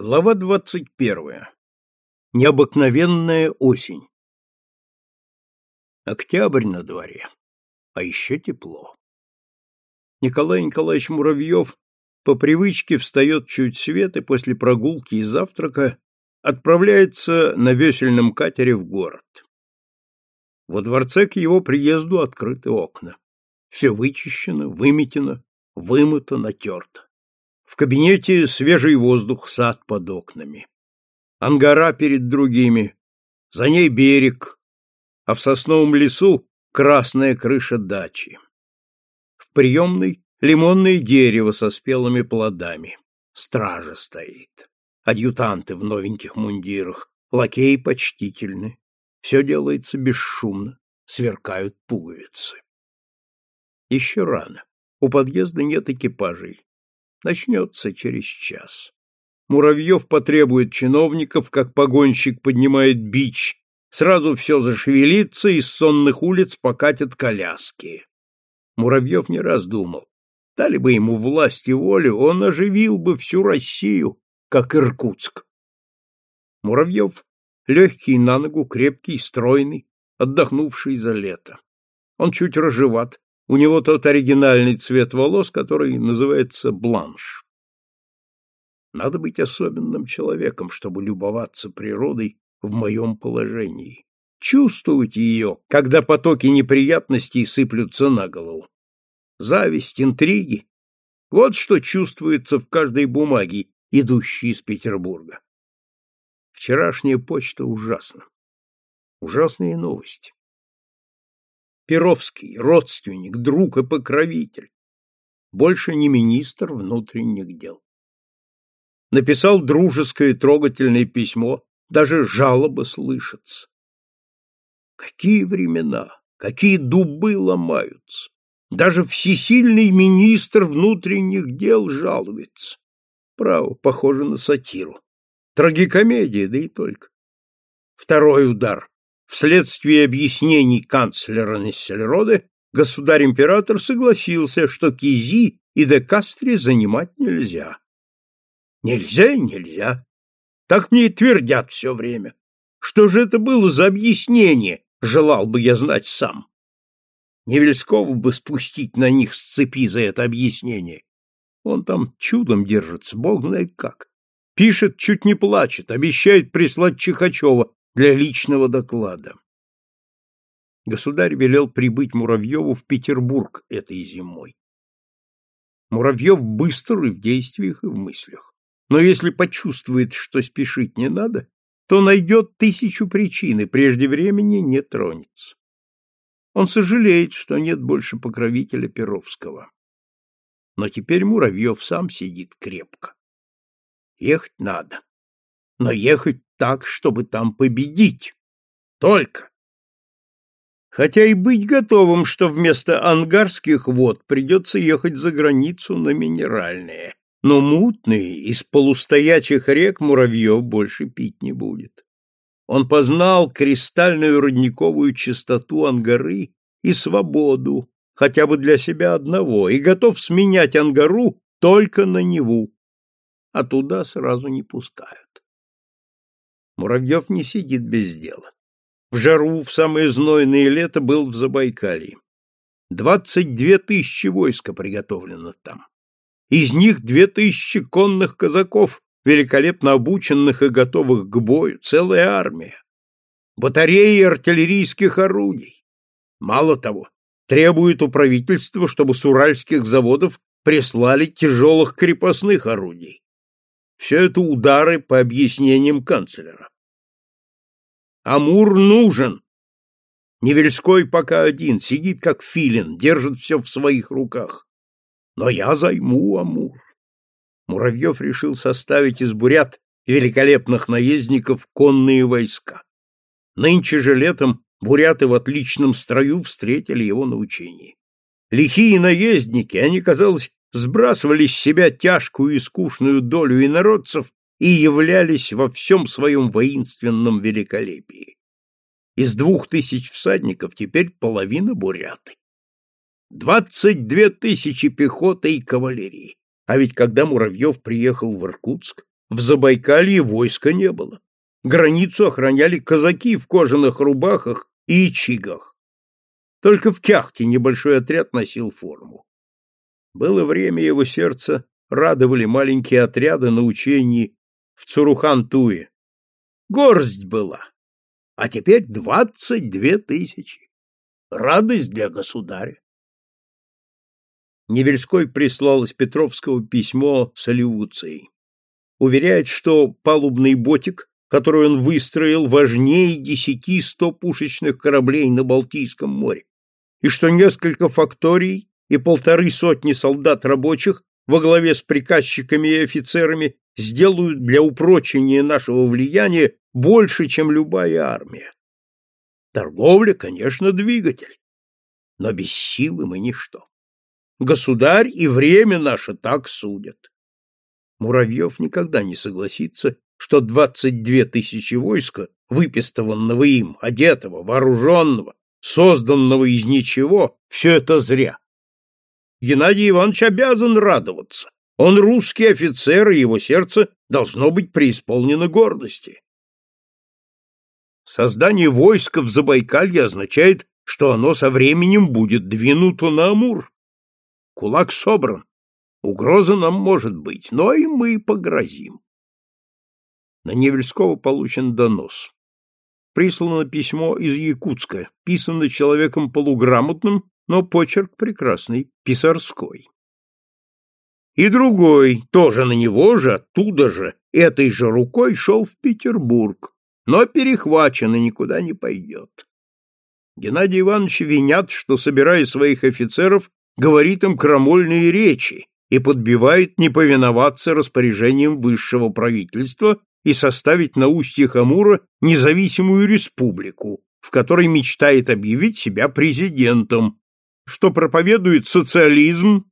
Глава двадцать первая. Необыкновенная осень. Октябрь на дворе, а еще тепло. Николай Николаевич Муравьев по привычке встает чуть свет и после прогулки и завтрака отправляется на весельном катере в город. Во дворце к его приезду открыты окна. Все вычищено, выметено, вымыто, натерто. В кабинете свежий воздух, сад под окнами. Ангара перед другими, за ней берег, а в сосновом лесу красная крыша дачи. В приемной лимонное дерево со спелыми плодами. Стража стоит. Адъютанты в новеньких мундирах, лакеи почтительны. Все делается бесшумно, сверкают пуговицы. Еще рано. У подъезда нет экипажей начнется через час. Муравьев потребует чиновников, как погонщик поднимает бич. Сразу все зашевелится, из сонных улиц покатят коляски. Муравьев не раз думал, дали бы ему власть и волю, он оживил бы всю Россию, как Иркутск. Муравьев легкий на ногу, крепкий, стройный, отдохнувший за лето. Он чуть рыжеват, у него тот оригинальный цвет волос, который называется бланш. Надо быть особенным человеком, чтобы любоваться природой в моем положении. Чувствовать ее, когда потоки неприятностей сыплются на голову. Зависть, интриги — вот что чувствуется в каждой бумаге, идущей из Петербурга. Вчерашняя почта ужасна. Ужасные новости. Перовский, родственник, друг и покровитель. Больше не министр внутренних дел. Написал дружеское трогательное письмо, даже жалоба слышится. Какие времена, какие дубы ломаются. Даже всесильный министр внутренних дел жалуется. Право, похоже на сатиру. Трагикомедия, да и только. Второй удар. Вследствие объяснений канцлера Нессельроде государь-император согласился, что Кизи и де Кастре занимать нельзя. Нельзя нельзя. Так мне и твердят все время. Что же это было за объяснение, желал бы я знать сам. Невельского бы спустить на них с цепи за это объяснение. Он там чудом держится, бог знает как. Пишет, чуть не плачет, обещает прислать Чихачева, для личного доклада. Государь велел прибыть Муравьеву в Петербург этой зимой. Муравьев быстр и в действиях, и в мыслях. Но если почувствует, что спешить не надо, то найдет тысячу причин и прежде времени не тронется. Он сожалеет, что нет больше покровителя Перовского. Но теперь Муравьев сам сидит крепко. Ехать надо. Но ехать так, чтобы там победить. Только. Хотя и быть готовым, что вместо ангарских вод придется ехать за границу на минеральные. Но мутные из полустоячих рек муравьев больше пить не будет. Он познал кристальную родниковую чистоту ангары и свободу, хотя бы для себя одного, и готов сменять ангару только на Неву, а туда сразу не пускают. Муравьев не сидит без дела. В жару в самое знойное лето был в Забайкалье. Двадцать две тысячи войска приготовлено там. Из них две тысячи конных казаков, великолепно обученных и готовых к бою, целая армия. Батареи артиллерийских орудий. Мало того, требует у правительства, чтобы с уральских заводов прислали тяжелых крепостных орудий. Все это удары по объяснениям канцлера. Амур нужен. Невельской пока один, сидит как филин, держит все в своих руках. Но я займу Амур. Муравьев решил составить из бурят великолепных наездников конные войска. Нынче же летом буряты в отличном строю встретили его на учении. Лихие наездники, они, казалось, сбрасывали с себя тяжкую и скучную долю инородцев и являлись во всем своем воинственном великолепии. Из двух тысяч всадников теперь половина буряты. Двадцать две тысячи пехоты и кавалерии. А ведь когда Муравьев приехал в Иркутск, в Забайкалье войска не было. Границу охраняли казаки в кожаных рубахах и чигах. Только в Кяхте небольшой отряд носил форму. Было время его сердца радовали маленькие отряды на учении в Цурухан-Туе. Горсть была, а теперь двадцать две тысячи. Радость для государя. Невельской прислал из Петровского письмо с аллюцией. Уверяет, что палубный ботик, который он выстроил, важнее десяти сто пушечных кораблей на Балтийском море, и что несколько факторий и полторы сотни солдат рабочих во главе с приказчиками и офицерами сделают для упрочения нашего влияния больше, чем любая армия. Торговля, конечно, двигатель, но без силы мы ничто. Государь и время наше так судят. Муравьев никогда не согласится, что двадцать две тысячи войска, выпистованного им, одетого, вооруженного, созданного из ничего, все это зря. Геннадий Иванович обязан радоваться. Он русский офицер, и его сердце должно быть преисполнено гордости. Создание войска в Забайкалье означает, что оно со временем будет двинуто на Амур. Кулак собран. Угроза нам может быть, но и мы погрозим. На Невельского получен донос. Прислано письмо из Якутска, писано человеком полуграмотным, но почерк прекрасный, писарской. И другой, тоже на него же, оттуда же, этой же рукой шел в Петербург, но перехвачен и никуда не пойдет. Геннадий Иванович винят, что, собирая своих офицеров, говорит им крамольные речи и подбивает не повиноваться распоряжениям высшего правительства и составить на устье Амура независимую республику, в которой мечтает объявить себя президентом, что проповедует социализм,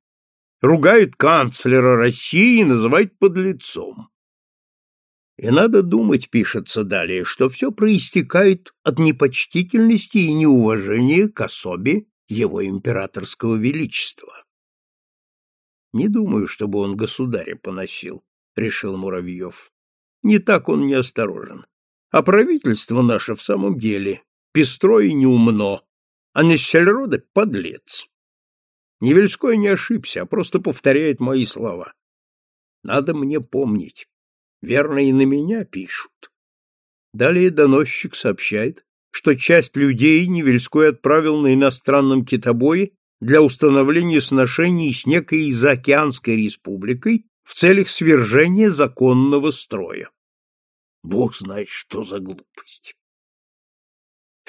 ругает канцлера России и называет подлецом. И надо думать, пишется далее, что все проистекает от непочтительности и неуважения к особе его императорского величества. Не думаю, чтобы он государя поносил, решил Муравьев. Не так он неосторожен. А правительство наше в самом деле пестро и неумно, а Нессельроде — подлец. Невельской не ошибся, а просто повторяет мои слова. Надо мне помнить. Верно, и на меня пишут. Далее доносчик сообщает, что часть людей Невельской отправил на иностранном китобое для установления сношений с некой заокеанской республикой в целях свержения законного строя. Бог знает, что за глупость.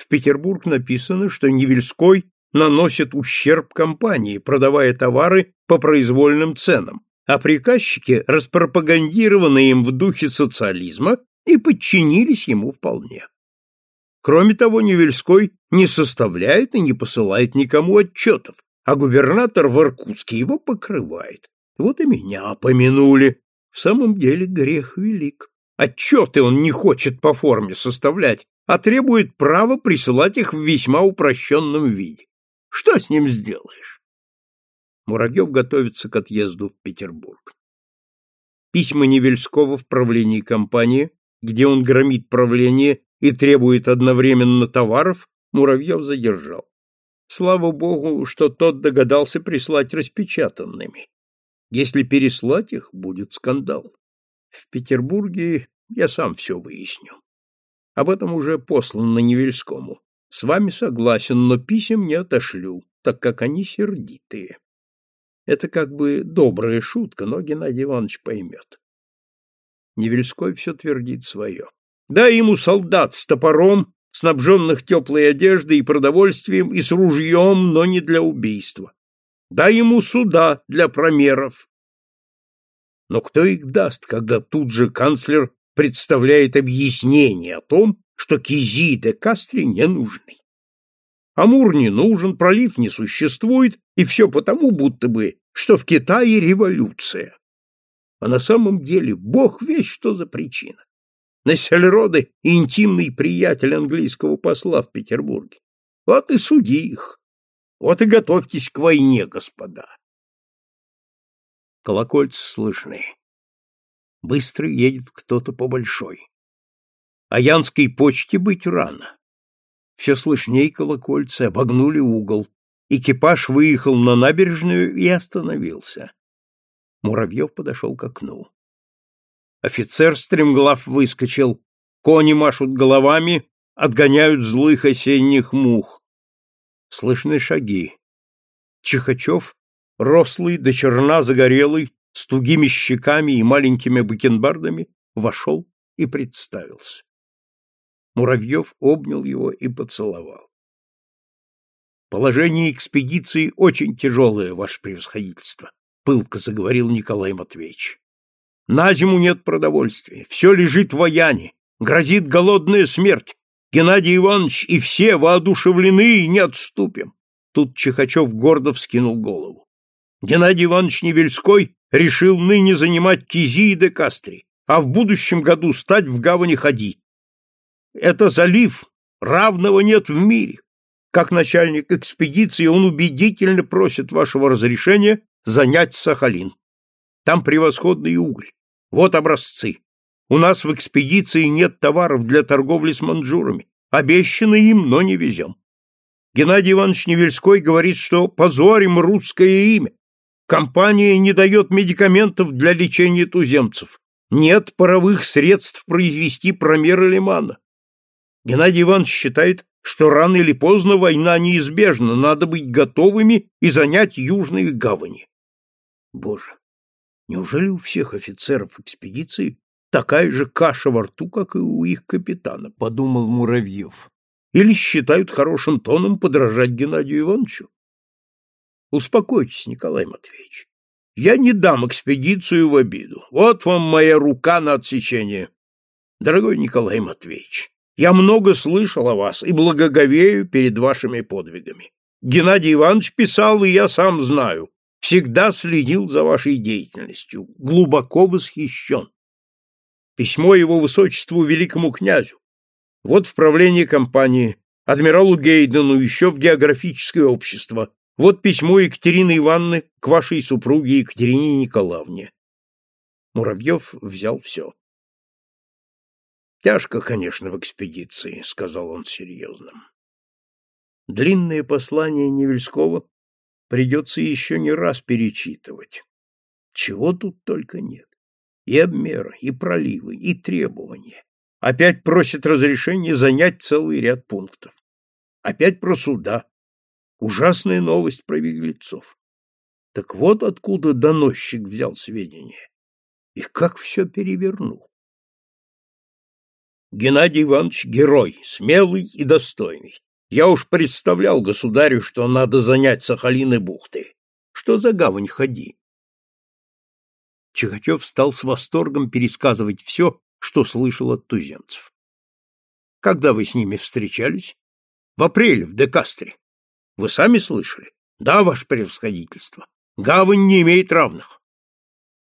Петербург написано, что Невельской наносит ущерб компании, продавая товары по произвольным ценам, а приказчики распропагандированы им в духе социализма и подчинились ему вполне. Кроме того, Невельской не составляет и не посылает никому отчетов, а губернатор в Иркутске его покрывает. Вот и меня помянули. В самом деле грех велик. Отчеты он не хочет по форме составлять, а требует права присылать их в весьма упрощенном виде. Что с ним сделаешь? Муравьев готовится к отъезду в Петербург. Письма Невельского в правлении компании, где он громит правление и требует одновременно товаров, Муравьев задержал. Слава богу, что тот догадался прислать распечатанными. Если переслать их, будет скандал. В Петербурге я сам все выясню. Об этом уже послано Невельскому. С вами согласен, но писем не отошлю, так как они сердитые. Это как бы добрая шутка, но Геннадий Иванович поймет. Невельской все твердит свое. Дай ему солдат с топором, снабженных теплой одеждой и продовольствием, и с ружьем, но не для убийства. Дай ему суда для промеров. Но кто их даст, когда тут же канцлер представляет объяснение о том, что Кизи де Кастри не нужны? Амур не нужен, пролив не существует, и все потому, будто бы, что в Китае революция. А на самом деле бог весь что за причина. Нессельроды — интимный приятель английского посла в Петербурге. Вот и суди их. Вот и готовьтесь к войне, господа. Колокольцы слышны. Быстро едет кто-то по большой. А Янской почте быть рано. Все слышней колокольцы обогнули угол. Экипаж выехал на набережную и остановился. Муравьев подошел к окну. Офицер стремглав выскочил. Кони машут головами, отгоняют злых осенних мух. Слышны шаги. Чихачев, рослый, до черна загорелый, с тугими щеками и маленькими бакенбардами, вошел и представился. Муравьев обнял его и поцеловал. «Положение экспедиции очень тяжелое, ваше превосходительство», — пылко заговорил Николай Матвеевич. «На зиму нет продовольствия, все лежит в Аяне, грозит голодная смерть. Геннадий Иванович и все воодушевлены и не отступим». Тут Чехачев гордо вскинул голову. Геннадий Иванович Невельской решил ныне занимать Кизи и де Кастри, а в будущем году стать в гавани Хади. Это залив, равного нет в мире. Как начальник экспедиции он убедительно просит вашего разрешения занять Сахалин. Там превосходный уголь. Вот образцы. У нас в экспедиции нет товаров для торговли с манжурами. Обещаны им, но не везем. Геннадий Иванович Невельской говорит, что позорим русское имя. Компания не дает медикаментов для лечения туземцев. Нет паровых средств произвести промеры лимана. Геннадий Иванович считает, что рано или поздно война неизбежна, надо быть готовыми и занять южные гавани. Боже, неужели у всех офицеров экспедиции такая же каша во рту, как и у их капитана, подумал Муравьев. Или считают хорошим тоном подражать Геннадию Ивановичу? Успокойтесь, Николай Матвеевич. Я не дам экспедицию в обиду. Вот вам моя рука на отсечение. Дорогой Николай Матвеевич, я много слышал о вас и благоговею перед вашими подвигами. Геннадий Иванович писал, и я сам знаю. Всегда следил за вашей деятельностью, глубоко восхищен. Письмо его высочеству великому князю. Вот в правлении компании, адмиралу Гейдену еще в географическое общество, вот письмо Екатерины Ивановны к вашей супруге Екатерине Николаевне. Муравьев взял все. Тяжко, конечно, в экспедиции, сказал он серьезно. Длинное послание Невельского придется еще не раз перечитывать. Чего тут только нет. И обмеры, и проливы, и требования. Опять просит разрешения занять целый ряд пунктов. Опять про суда, Ужасная новость про беглецов. Так вот откуда доносчик взял сведения. И как все перевернул. Геннадий Иванович — герой, смелый и достойный. Я уж представлял государю, что надо занять Сахалин и бухты. Что за гавань ходи? Чехачев стал с восторгом пересказывать все, что слышал от туземцев. Когда вы с ними встречались? В апреле в Декастре. Вы сами слышали? Да, ваше превосходительство. Гавань не имеет равных.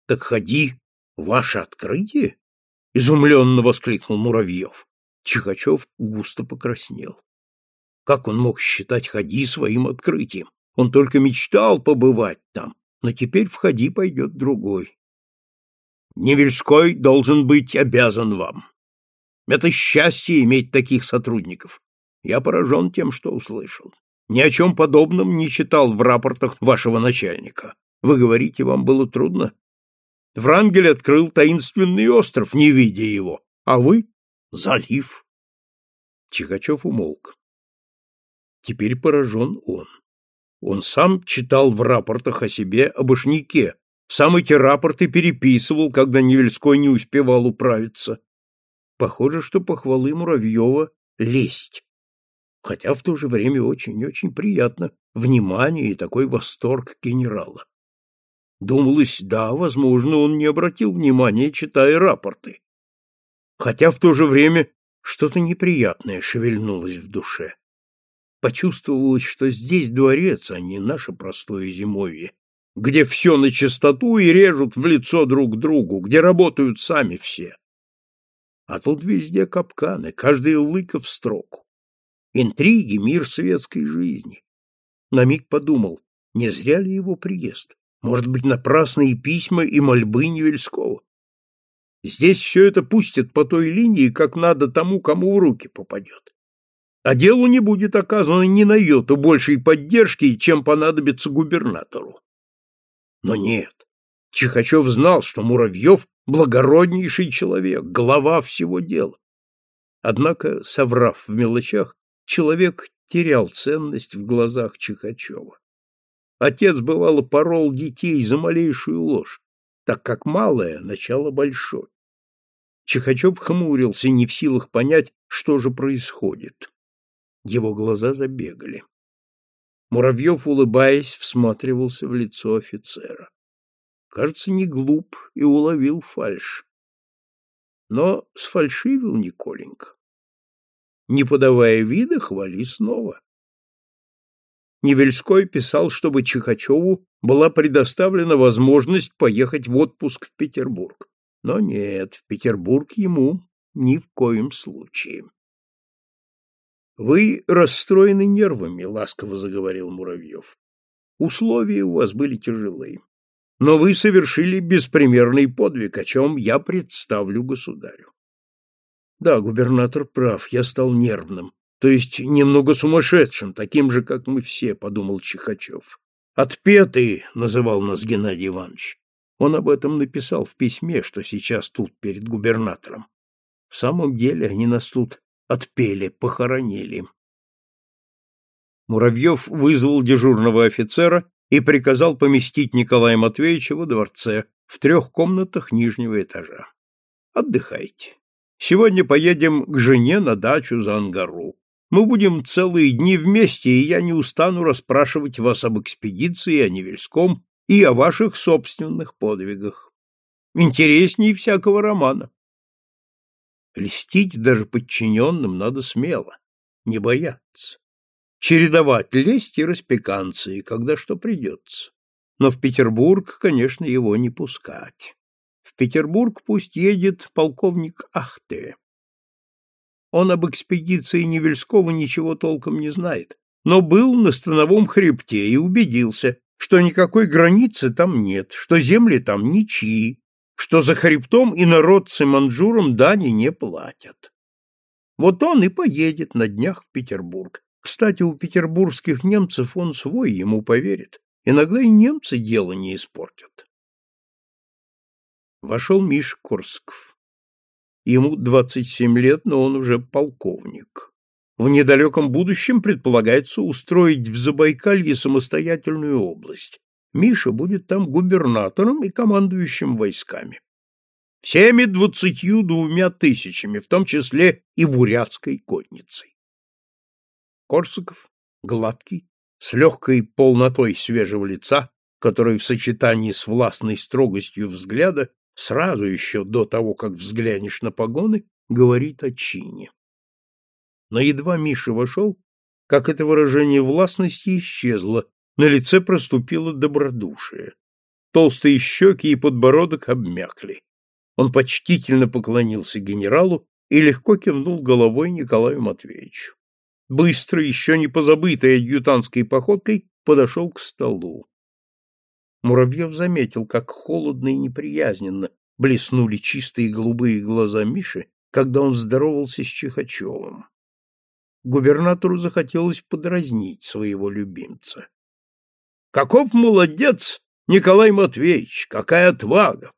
Так ходи, ваше открытие? Изумленно воскликнул Муравьев. Чихачев густо покраснел. Как он мог считать ходи своим открытием? Он только мечтал побывать там, но теперь в ходи пойдет другой. Невельской должен быть обязан вам. Это счастье иметь таких сотрудников. Я поражен тем, что услышал. Ни о чем подобном не читал в рапортах вашего начальника. Вы говорите, вам было трудно? Врангель открыл таинственный остров, не видя его, а вы — залив. Чихачев умолк. Теперь поражен он. Он сам читал в рапортах о себе об Ошнике, сам эти рапорты переписывал, когда Невельской не успевал управиться. Похоже, что похвалы Муравьева — лесть хотя в то же время очень-очень приятно внимание и такой восторг генерала. Думалось, да, возможно, он не обратил внимания, читая рапорты. Хотя в то же время что-то неприятное шевельнулось в душе. Почувствовалось, что здесь дворец, а не наше простое зимовье, где все на чистоту и режут в лицо друг другу, где работают сами все. А тут везде капканы, каждый лыка в строку интриги, мир светской жизни. На миг подумал, не зря ли его приезд? Может быть, напрасные письма и мольбы Невельского? Здесь все это пустят по той линии, как надо тому, кому в руки попадет. А делу не будет оказано ни на йоту большей поддержки, чем понадобится губернатору. Но нет, Чихачев знал, что Муравьев — благороднейший человек, глава всего дела. Однако, соврав в мелочах, человек терял ценность в глазах Чихачева. Отец, бывало, порол детей за малейшую ложь, так как малое — начало большой. Чихачев хмурился, не в силах понять, что же происходит. Его глаза забегали. Муравьев, улыбаясь, всматривался в лицо офицера. Кажется, не глуп и уловил фальшь. Но сфальшивил Николенька. Не подавая вида, хвали снова. Невельской писал, чтобы Чихачеву была предоставлена возможность поехать в отпуск в Петербург. Но нет, в Петербург ему ни в коем случае. «Вы расстроены нервами», — ласково заговорил Муравьев. «Условия у вас были тяжелые. Но вы совершили беспримерный подвиг, о чем я представлю государю». «Да, губернатор прав, я стал нервным, то есть немного сумасшедшим, таким же, как мы все», — подумал Чихачев. «Отпетые», — называл нас Геннадий Иванович. Он об этом написал в письме, что сейчас тут перед губернатором. В самом деле они нас тут отпели, похоронили. Муравьев вызвал дежурного офицера и приказал поместить Николая Матвеевича во дворце в трех комнатах нижнего этажа. Отдыхайте. Сегодня поедем к жене на дачу за Ангару. Мы будем целые дни вместе, и я не устану расспрашивать вас об экспедиции, о Невельском и о ваших собственных подвигах. Интересней всякого романа. Льстить даже подчиненным надо смело, не бояться. Чередовать лесть и распеканции, когда что придется. Но в Петербург, конечно, его не пускать. В Петербург пусть едет полковник Ахте. Он об экспедиции Невельского ничего толком не знает, но был на Становом хребте и убедился, что никакой границы там нет, что земли там ничьи, что за хребтом и народцы манжурам дани не платят. Вот он и поедет на днях в Петербург. Кстати, у петербургских немцев он свой, ему поверит. Иногда и немцы дело не испортят. Вошел Миш Корсков. Ему 27 лет, но он уже полковник. В недалеком будущем предполагается устроить в Забайкалье самостоятельную область. Миша будет там губернатором и командующим войсками. Всеми двадцатью двумя тысячами, в том числе и бурятской конницей. Корсаков, гладкий, с легкой полнотой свежего лица, который в сочетании с властной строгостью взгляда сразу еще до того, как взглянешь на погоны, говорит о чине. Но едва Миша вошел, как это выражение властности исчезло, на лице проступило добродушие. Толстые щеки и подбородок обмякли. Он почтительно поклонился генералу и легко кивнул головой Николаю Матвеевичу. Быстро, еще не позабытой адъютантской походкой, подошел к столу. Муравьев заметил, как холодно и неприязненно блеснули чистые голубые глаза Миши, когда он здоровался с Чихачевым. Губернатору захотелось подразнить своего любимца. Каков молодец Николай Матвеевич, какая отвага!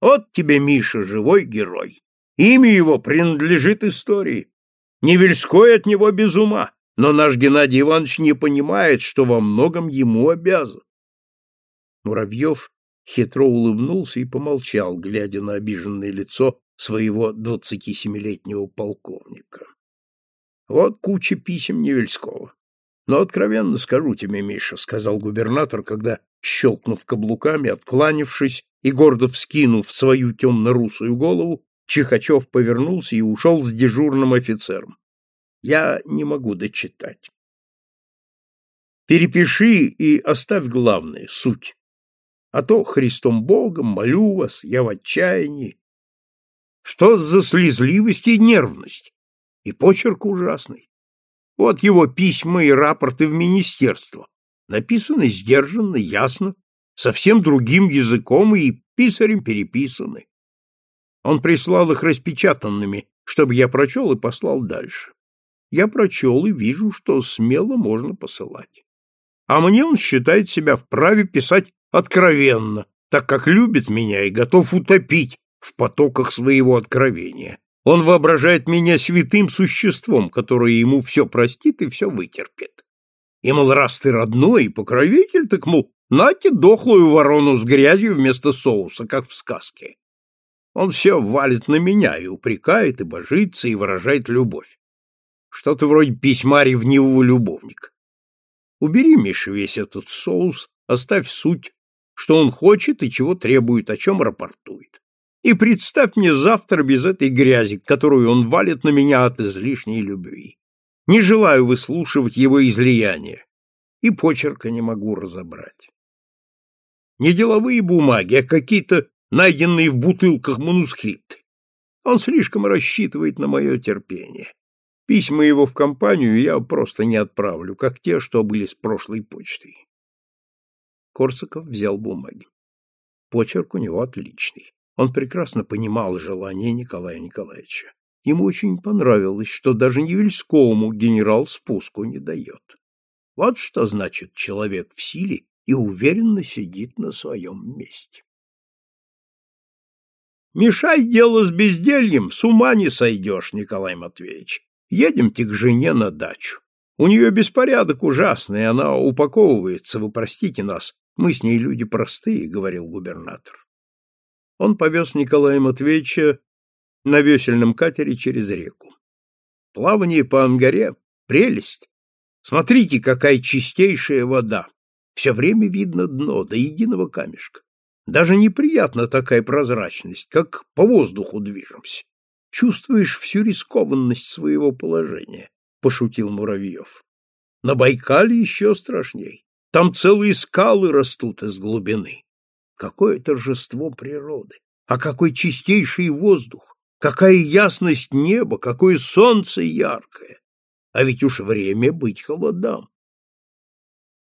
Вот тебе, Миша, живой герой. Имя его принадлежит истории. Невельской от него без ума, но наш Геннадий Иванович не понимает, что во многом ему обязан. Муравьев хитро улыбнулся и помолчал, глядя на обиженное лицо своего двадцатисемилетнего полковника. Вот куча писем Невельского. Но откровенно скажу тебе, Миша, сказал губернатор, когда, щелкнув каблуками, откланившись и гордо вскинув свою темно-русую голову, Чихачев повернулся и ушел с дежурным офицером. Я не могу дочитать. Перепиши и оставь главное, суть. А то Христом Богом молю вас, я в отчаянии. Что за слезливость и нервность? И почерк ужасный. Вот его письма и рапорты в министерство. Написаны сдержанно, ясно, совсем другим языком и писарем переписаны. Он прислал их распечатанными, чтобы я прочел и послал дальше. Я прочел и вижу, что смело можно посылать. А мне он считает себя вправе писать откровенно, так как любит меня и готов утопить в потоках своего откровения. Он воображает меня святым существом, которое ему все простит и все вытерпит. И, мол, раз ты родной и покровитель, так, мол, нате дохлую ворону с грязью вместо соуса, как в сказке. Он все валит на меня и упрекает, и божится, и выражает любовь. Что-то вроде письма ревнивого любовника. Убери, Миша, весь этот соус, оставь суть, что он хочет и чего требует, о чем рапортует. И представь мне завтра без этой грязи, которую он валит на меня от излишней любви. Не желаю выслушивать его излияния, и почерка не могу разобрать. Не деловые бумаги, а какие-то найденные в бутылках манускрипты. Он слишком рассчитывает на мое терпение. Письма его в компанию я просто не отправлю, как те, что были с прошлой почтой. Корсаков взял бумаги. Почерк у него отличный. Он прекрасно понимал желание Николая Николаевича. Ему очень понравилось, что даже Невельскому генерал спуску не дает. Вот что значит человек в силе и уверенно сидит на своем месте. Мешай дело с бездельем, с ума не сойдешь, Николай Матвеевич. Едемте к жене на дачу. У нее беспорядок ужасный, она упаковывается, вы простите нас, мы с ней люди простые, — говорил губернатор. Он повез Николая Матвеевича на весельном катере через реку. Плавание по Ангаре — прелесть. Смотрите, какая чистейшая вода. Все время видно дно, до единого камешка. Даже неприятна такая прозрачность, как по воздуху движемся. Чувствуешь всю рискованность своего положения, — пошутил Муравьев. На Байкале еще страшней. Там целые скалы растут из глубины. Какое торжество природы! А какой чистейший воздух! Какая ясность неба! Какое солнце яркое! А ведь уж время быть холодам.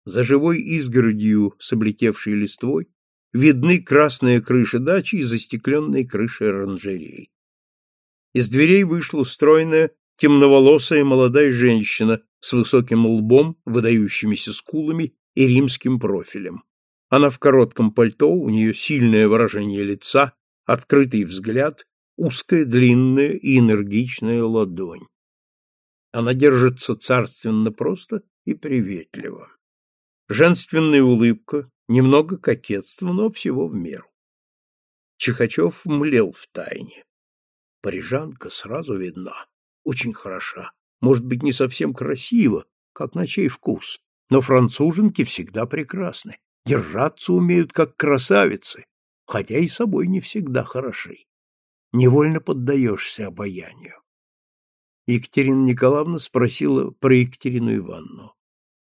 За живой изгородью с облетевшей листвой видны красная крыша дачи и застекленные крыши оранжерей. Из дверей вышла стройная, темноволосая молодая женщина с высоким лбом, выдающимися скулами и римским профилем. Она в коротком пальто, у нее сильное выражение лица, открытый взгляд, узкая, длинная и энергичная ладонь. Она держится царственно просто и приветливо. Женственная улыбка, немного кокетства, но всего в меру. Чихачев млел в тайне. Парижанка сразу видна, очень хороша, может быть, не совсем красива, как на чей вкус, но француженки всегда прекрасны, держаться умеют как красавицы, хотя и собой не всегда хороши. Невольно поддаешься обаянию. Екатерина Николаевна спросила про Екатерину Ивановну.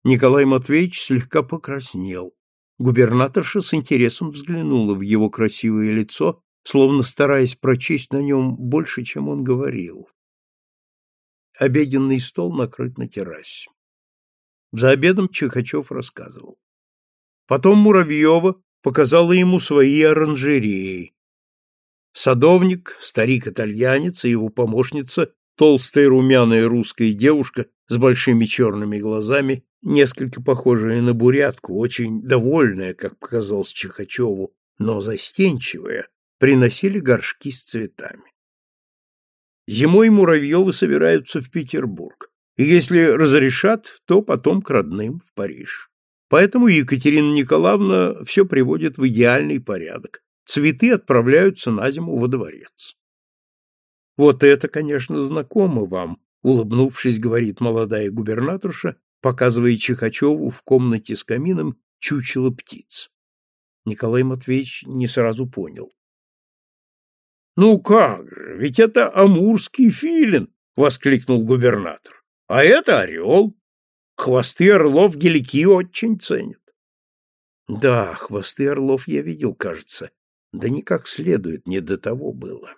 Николай Матвеевич слегка покраснел. Губернаторша с интересом взглянула в его красивое лицо, словно стараясь прочесть на нем больше, чем он говорил. Обеденный стол накрыт на террасе. За обедом Чихачев рассказывал. Потом Муравьева показала ему свои оранжереи. Садовник, старик-итальянец и его помощница, толстая румяная русская девушка с большими черными глазами, несколько похожая на бурятку, очень довольная, как показалось Чихачеву, но застенчивая, приносили горшки с цветами. Зимой Муравьевы собираются в Петербург, и если разрешат, то потом к родным в Париж. Поэтому Екатерина Николаевна все приводит в идеальный порядок. Цветы отправляются на зиму во дворец. Вот это, конечно, знакомо вам, улыбнувшись, говорит молодая губернаторша, показывая Чихачеву в комнате с камином чучело птиц. Николай Матвеевич не сразу понял. Ну как же, ведь это амурский филин, воскликнул губернатор. А это орел. Хвосты орлов гелики очень ценят. Да, хвосты орлов я видел, кажется. Да не как следует, не до того было.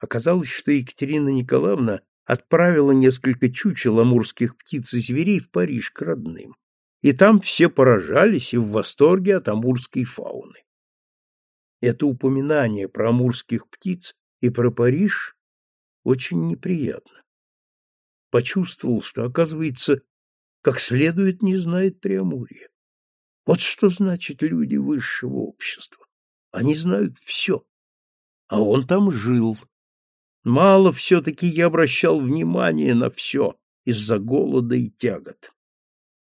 Оказалось, что Екатерина Николаевна отправила несколько чучел амурских птиц и зверей в Париж к родным. И там все поражались и в восторге от амурской фауны. Это упоминание про амурских птиц и про Париж очень неприятно. Почувствовал, что, оказывается, как следует не знает Преамурье. Вот что значит люди высшего общества. Они знают все. А он там жил. Мало все-таки я обращал внимание на все из-за голода и тягот.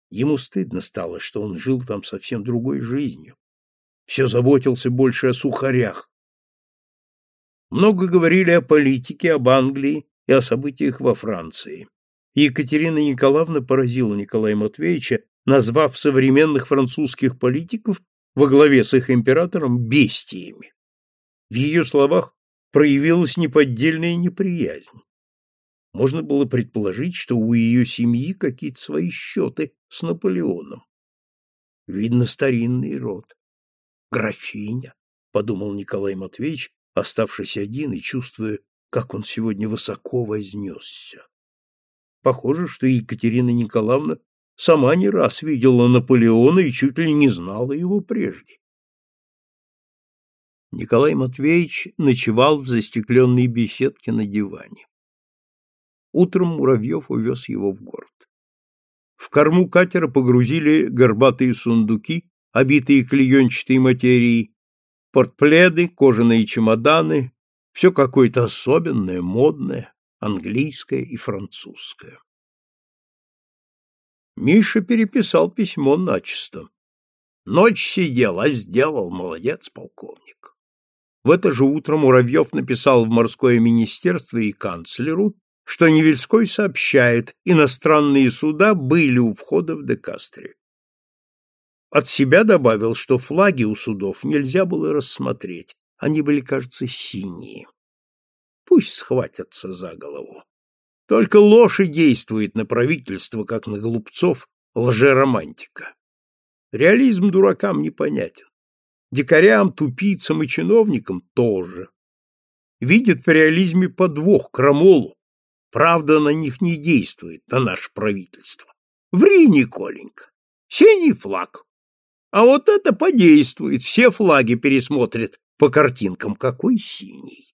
Ему стыдно стало, что он жил там совсем другой жизнью. Все заботился больше о сухарях. Много говорили о политике, об Англии и о событиях во Франции. Екатерина Николаевна поразила Николая Матвеевича, назвав современных французских политиков во главе с их императором бестиями. В ее словах проявилась неподдельная неприязнь. Можно было предположить, что у ее семьи какие-то свои счеты с Наполеоном. Видно, старинный род. Графиня, — подумал Николай Матвеевич, оставшись один и чувствуя, как он сегодня высоко вознесся. Похоже, что Екатерина Николаевна сама не раз видела Наполеона и чуть ли не знала его прежде. Николай Матвеевич ночевал в застекленной беседке на диване. Утром Муравьев увез его в город. В корму катера погрузили горбатые сундуки, обитые клеенчатой материей, портпледы, кожаные чемоданы, все какое-то особенное, модное, английское и французское. Миша переписал письмо начисто. Ночь сидел, а сделал, молодец, полковник. В это же утро Муравьев написал в морское министерство и канцлеру, что Невельской сообщает, иностранные суда были у входа в Декастре. От себя добавил, что флаги у судов нельзя было рассмотреть, они были, кажется, синие. Пусть схватятся за голову. Только ложь и действует на правительство, как на глупцов, лжеромантика. Реализм дуракам непонятен. Дикарям, тупицам и чиновникам тоже. Видят в реализме подвох, крамолу, Правда на них не действует, на наше правительство. Ври, Николенька. Синий флаг. А вот это подействует. Все флаги пересмотрят по картинкам. Какой синий?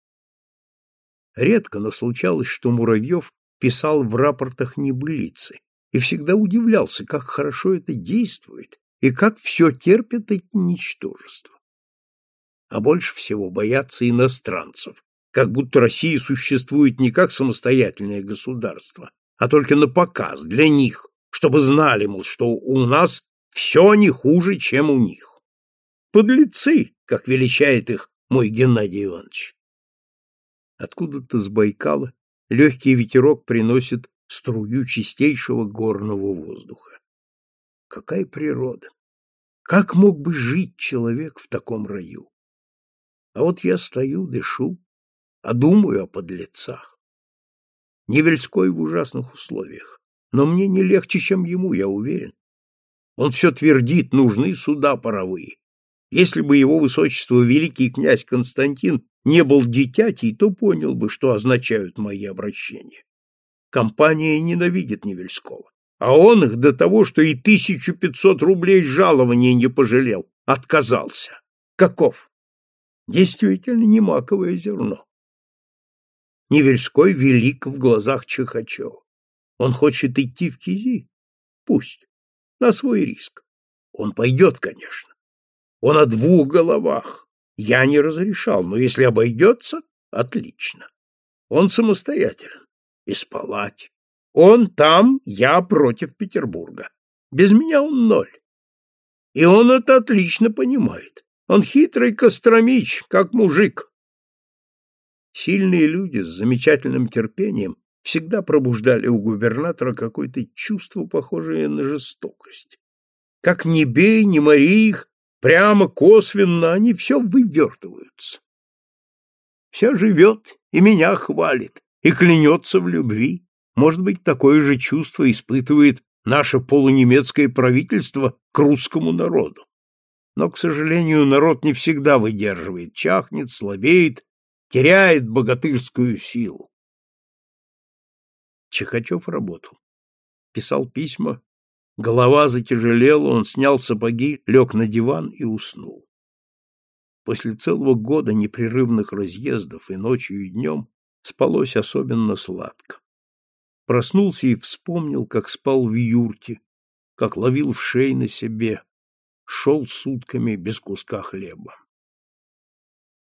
Редко, но случалось, что Муравьев писал в рапортах небылицы и всегда удивлялся, как хорошо это действует и как все терпят эти ничтожества. А больше всего боятся иностранцев, как будто Россия существует не как самостоятельное государство, а только на показ, для них, чтобы знали, мол, что у нас все не хуже, чем у них. Подлецы, как величает их мой Геннадий Иванович. Откуда-то с Байкала легкий ветерок приносит струю чистейшего горного воздуха. Какая природа! Как мог бы жить человек в таком раю? А вот я стою, дышу, а думаю о подлецах. Невельской в ужасных условиях, но мне не легче, чем ему, я уверен. Он все твердит, нужны суда паровые. Если бы его высочество великий князь Константин не был дитятей, то понял бы, что означают мои обращения. Компания ненавидит Невельского, а он их до того, что и тысячу пятьсот рублей жалования не пожалел, отказался. Каков? Действительно не маковое зерно. Невельской велик в глазах Чехачева. Он хочет идти в Кизи? Пусть. На свой риск. Он пойдет, конечно. Он о двух головах. Я не разрешал, но если обойдется, отлично. Он самостоятелен. И спалать. Он там, я против Петербурга. Без меня он ноль. И он это отлично понимает. Он хитрый костромич, как мужик. Сильные люди с замечательным терпением всегда пробуждали у губернатора какое-то чувство, похожее на жестокость. Как ни бей, ни мори их, прямо косвенно они все вывертываются. Все живет и меня хвалит, и клянется в любви. Может быть, такое же чувство испытывает наше полунемецкое правительство к русскому народу. Но, к сожалению, народ не всегда выдерживает, чахнет, слабеет теряет богатырскую силу. Чехачев работал. Писал письма, голова затяжелела, он снял сапоги, лег на диван и уснул. После целого года непрерывных разъездов и ночью, и днем спалось особенно сладко. Проснулся и вспомнил, как спал в юрте, как ловил в шей на себе, шел сутками без куска хлеба.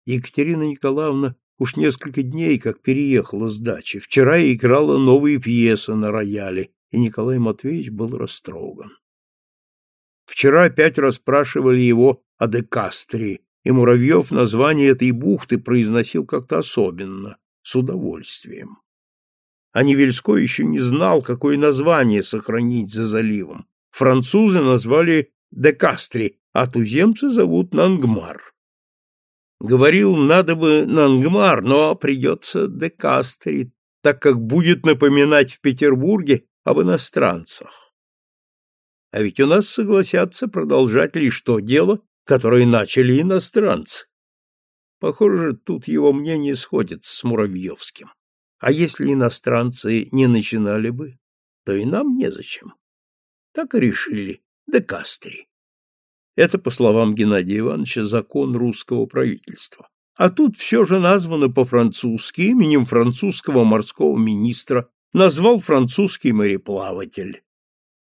Екатерина Николаевна уж несколько дней как переехала с дачи. Вчера играла новые пьесы на рояле, и Николай Матвеевич был растроган. Вчера опять расспрашивали его о Декастрии, и Муравьев название этой бухты произносил как-то особенно, с удовольствием. А Невельской еще не знал, какое название сохранить за заливом. Французы назвали Декастри, а туземцы зовут Нангмар. Говорил, надо бы Нангмар, но придется Декастри, так как будет напоминать в Петербурге об иностранцах. А ведь у нас согласятся продолжать лишь то дело, которое начали иностранцы. Похоже, тут его мнение сходится с Муравьевским. А если иностранцы не начинали бы, то и нам незачем. Так и решили, де Кастри. Это, по словам Геннадия Ивановича, закон русского правительства. А тут все же названо по-французски именем французского морского министра, назвал французский мореплаватель.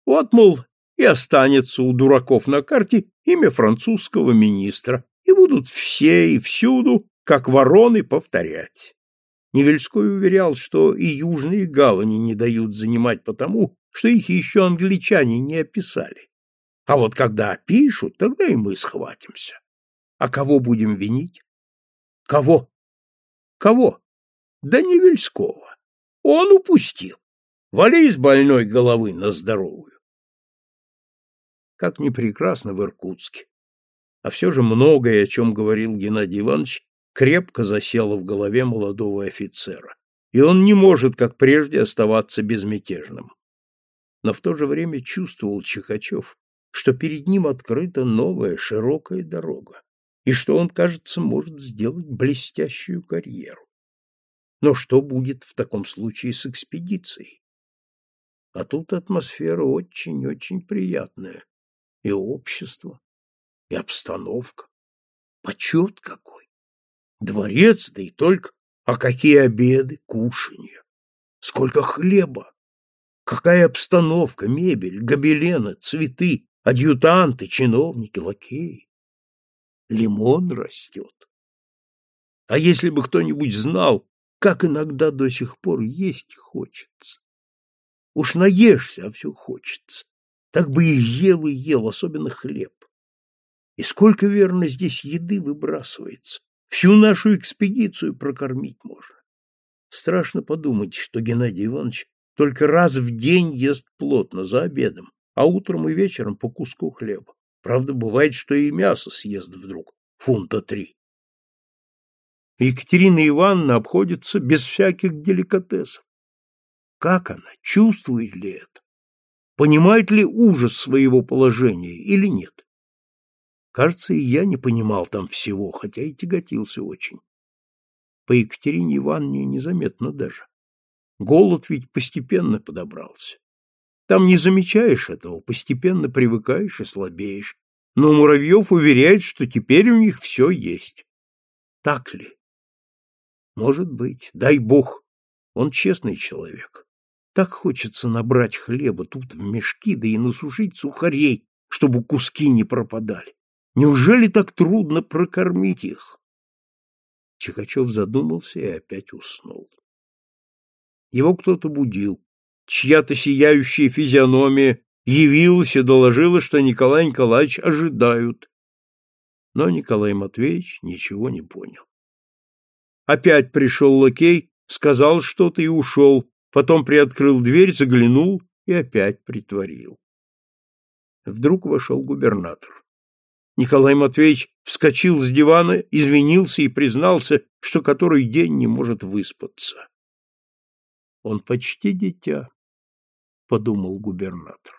Вот, мол, и останется у дураков на карте имя французского министра, и будут все и всюду, как вороны, повторять. Невельской уверял, что и южные гавани не дают занимать потому, что их еще англичане не описали. А вот когда опишут, тогда и мы схватимся. А кого будем винить? Кого? Кого? Да Невельского. Он упустил. Вали из больной головы на здоровую. Как ни прекрасно в Иркутске, а все же многое, о чем говорил Геннадий Иванович, крепко засело в голове молодого офицера, и он не может, как прежде, оставаться безмятежным. Но в то же время чувствовал Чихачев, что перед ним открыта новая широкая дорога, и что он, кажется, может сделать блестящую карьеру. Но что будет в таком случае с экспедицией? А тут атмосфера очень-очень приятная. И общество, и обстановка. Почет какой! Дворец, да и только, а какие обеды, кушанья! Сколько хлеба! Какая обстановка, мебель, гобелены, цветы, адъютанты, чиновники, лакеи. Лимон растет. А если бы кто-нибудь знал, как иногда до сих пор есть хочется. Уж наешься, а все хочется. Так бы и ел, и ел, особенно хлеб. И сколько, верно, здесь еды выбрасывается. Всю нашу экспедицию прокормить можно. Страшно подумать, что Геннадий Иванович только раз в день ест плотно, за обедом, а утром и вечером по куску хлеба. Правда, бывает, что и мясо съест вдруг, фунта три. Екатерина Ивановна обходится без всяких деликатесов. Как она, чувствует ли это? Понимает ли ужас своего положения или нет? Кажется, и я не понимал там всего, хотя и тяготился очень. По Екатерине Ивановне незаметно даже. Голод ведь постепенно подобрался. Там не замечаешь этого, постепенно привыкаешь и слабеешь. Но Муравьев уверяет, что теперь у них все есть. Так ли? Может быть, дай бог. Он честный человек. Так хочется набрать хлеба тут в мешки, да и насушить сухарей, чтобы куски не пропадали. Неужели так трудно прокормить их? Чикачев задумался и опять уснул. Его кто-то будил. Чья-то сияющая физиономия явилась и доложила, что Николай Николаевич ожидают. Но Николай Матвеевич ничего не понял. Опять пришел лакей, сказал что-то и ушел, потом приоткрыл дверь, заглянул и опять притворил. Вдруг вошел губернатор. Николай Матвеевич вскочил с дивана, извинился и признался, что который день не может выспаться. Он почти дитя, подумал губернатор.